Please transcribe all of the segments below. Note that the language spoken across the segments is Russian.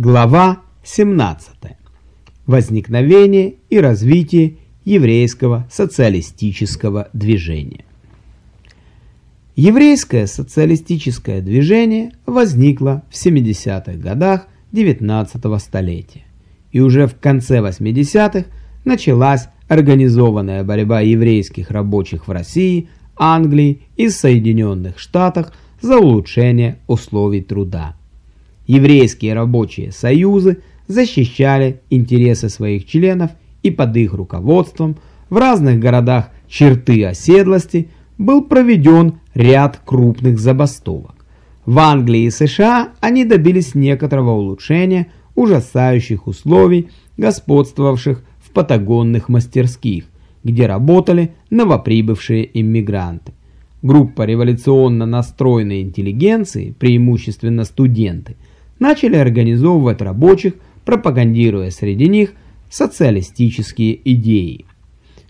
Глава 17. Возникновение и развитие еврейского социалистического движения. Еврейское социалистическое движение возникло в 70-х годах 19 столетия, и уже в конце 80-х началась организованная борьба еврейских рабочих в России, Англии и Соединенных Штатах за улучшение условий труда. Еврейские рабочие союзы защищали интересы своих членов и под их руководством в разных городах черты оседлости был проведен ряд крупных забастовок. В Англии и США они добились некоторого улучшения ужасающих условий, господствовавших в патагонных мастерских, где работали новоприбывшие иммигранты. Группа революционно настроенной интеллигенции, преимущественно студенты – начали организовывать рабочих, пропагандируя среди них социалистические идеи.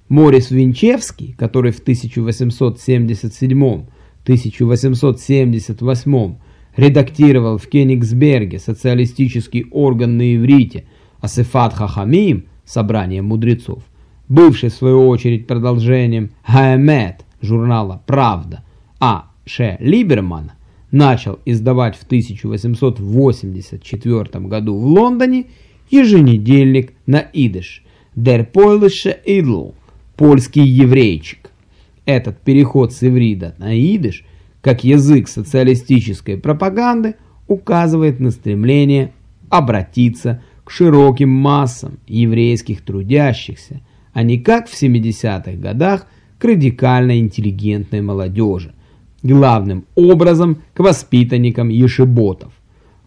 Морис Винчевский, который в 1877-1878 редактировал в Кенигсберге социалистический орган на иврите Асифат Хахамим, собрание мудрецов, бывший в свою очередь продолжением Хаэмет журнала «Правда», а Ше Либермана, начал издавать в 1884 году в Лондоне еженедельник на идыш «Der Polnische Idl» – «Польский еврейчик». Этот переход с иврита на идыш, как язык социалистической пропаганды, указывает на стремление обратиться к широким массам еврейских трудящихся, а не как в 70-х годах к радикально интеллигентной молодежи, главным образом к воспитанникам ешеботов.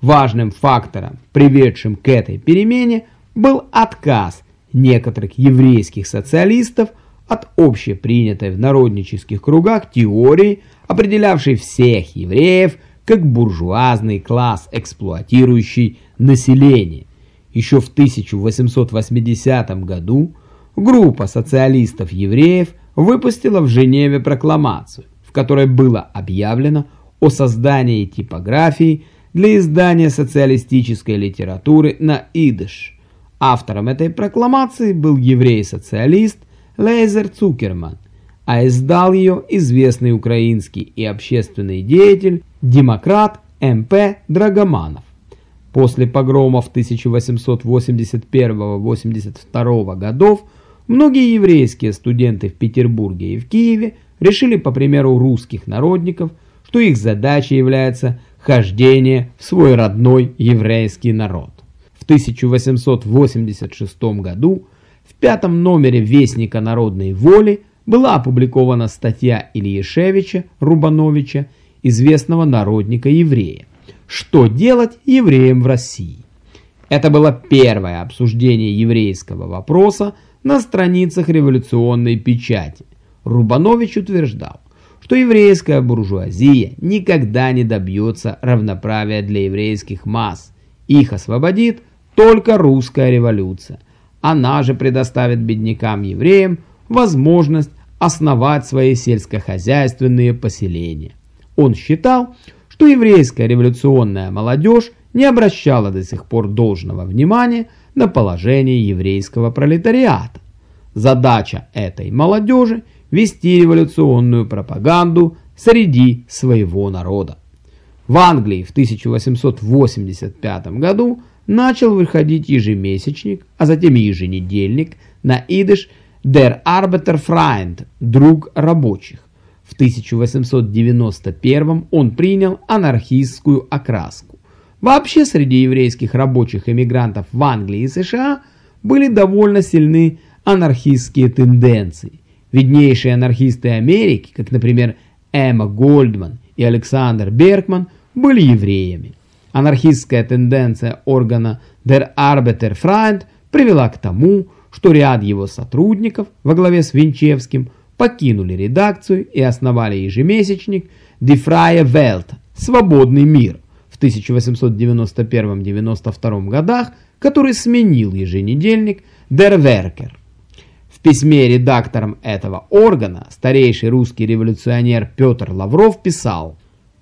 Важным фактором, приведшим к этой перемене, был отказ некоторых еврейских социалистов от общепринятой в народнических кругах теории, определявшей всех евреев как буржуазный класс, эксплуатирующий население. Еще в 1880 году группа социалистов-евреев выпустила в Женеве прокламацию, в которой было объявлено о создании типографии для издания социалистической литературы на идыш. Автором этой прокламации был еврей-социалист Лейзер Цукерман, а издал ее известный украинский и общественный деятель, демократ М.П. Драгоманов. После погромов 1881-82 годов многие еврейские студенты в Петербурге и в Киеве решили, по примеру русских народников, что их задачей является хождение в свой родной еврейский народ. В 1886 году в пятом номере Вестника народной воли была опубликована статья Ильишевича Рубановича, известного народника-еврея «Что делать евреям в России?». Это было первое обсуждение еврейского вопроса на страницах революционной печати. Рубанович утверждал, что еврейская буржуазия никогда не добьется равноправия для еврейских масс. Их освободит только русская революция. Она же предоставит беднякам-евреям возможность основать свои сельскохозяйственные поселения. Он считал, что еврейская революционная молодежь не обращала до сих пор должного внимания на положение еврейского пролетариата. Задача этой молодежи – вести революционную пропаганду среди своего народа. В Англии в 1885 году начал выходить ежемесячник, а затем еженедельник на идыш Der Arbeiterfreund – «Друг рабочих». В 1891 он принял анархистскую окраску. Вообще среди еврейских рабочих эмигрантов в Англии и США были довольно сильны анархистские тенденции. Виднейшие анархисты Америки, как, например, Эмма Гольдман и Александр Бергман, были евреями. Анархистская тенденция органа Der Arbeiterfreund привела к тому, что ряд его сотрудников во главе с Винчевским покинули редакцию и основали ежемесячник Die Freie Welt – «Свободный мир» в 1891-92 годах, который сменил еженедельник Der Werker письме редакторам этого органа старейший русский революционер Петр Лавров писал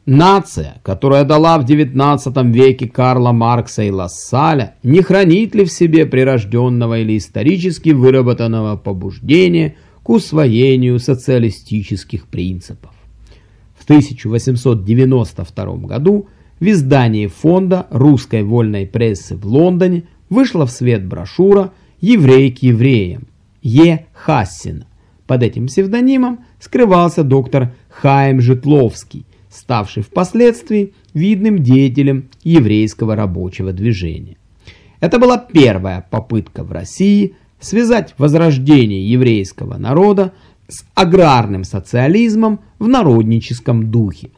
Нация, которая дала в XIX веке Карла Маркса и Лассаля, не хранит ли в себе прирожденного или исторически выработанного побуждения к усвоению социалистических принципов? В 1892 году в издании фонда русской вольной прессы в Лондоне вышла в свет брошюра «Еврей к евреям» Е. Хассина. Под этим псевдонимом скрывался доктор Хаим Житловский, ставший впоследствии видным деятелем еврейского рабочего движения. Это была первая попытка в России связать возрождение еврейского народа с аграрным социализмом в народническом духе.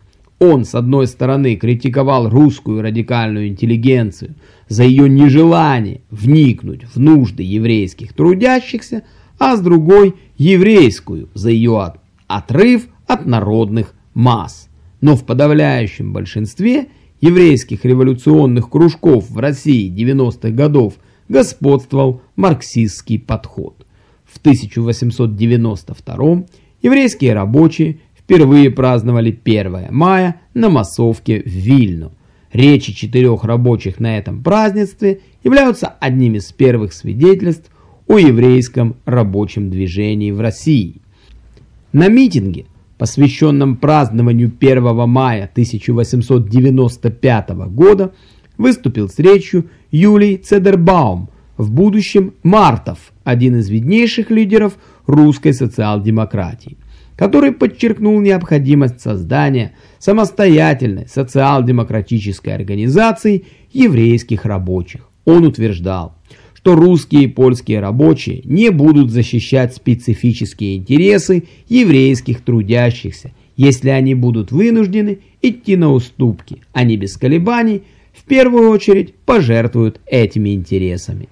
Он, с одной стороны, критиковал русскую радикальную интеллигенцию за ее нежелание вникнуть в нужды еврейских трудящихся, а с другой – еврейскую за ее отрыв от народных масс но в подавляющем большинстве еврейских революционных кружков в России 90-х годов господствовал марксистский подход. В 1892 еврейские рабочие впервые праздновали 1 мая на массовке в Вильну. Речи четырех рабочих на этом празднестве являются одним из первых свидетельств о еврейском рабочем движении в России. На митинге посвященном празднованию 1 мая 1895 года, выступил с речью Юлий Цедербаум, в будущем Мартов, один из виднейших лидеров русской социал-демократии, который подчеркнул необходимость создания самостоятельной социал-демократической организации еврейских рабочих. Он утверждал, что русские и польские рабочие не будут защищать специфические интересы еврейских трудящихся, если они будут вынуждены идти на уступки, они без колебаний в первую очередь пожертвуют этими интересами.